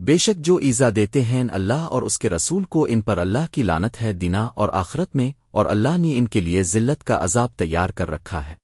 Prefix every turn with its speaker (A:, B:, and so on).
A: بے شک جو ایزا دیتے ہیں اللہ اور اس کے رسول کو ان پر اللہ کی لانت ہے، دینا اور آخرت میں، اور اللہ نے ان کے لیے ذلت کا عذاب تیار کر رکھا ہے۔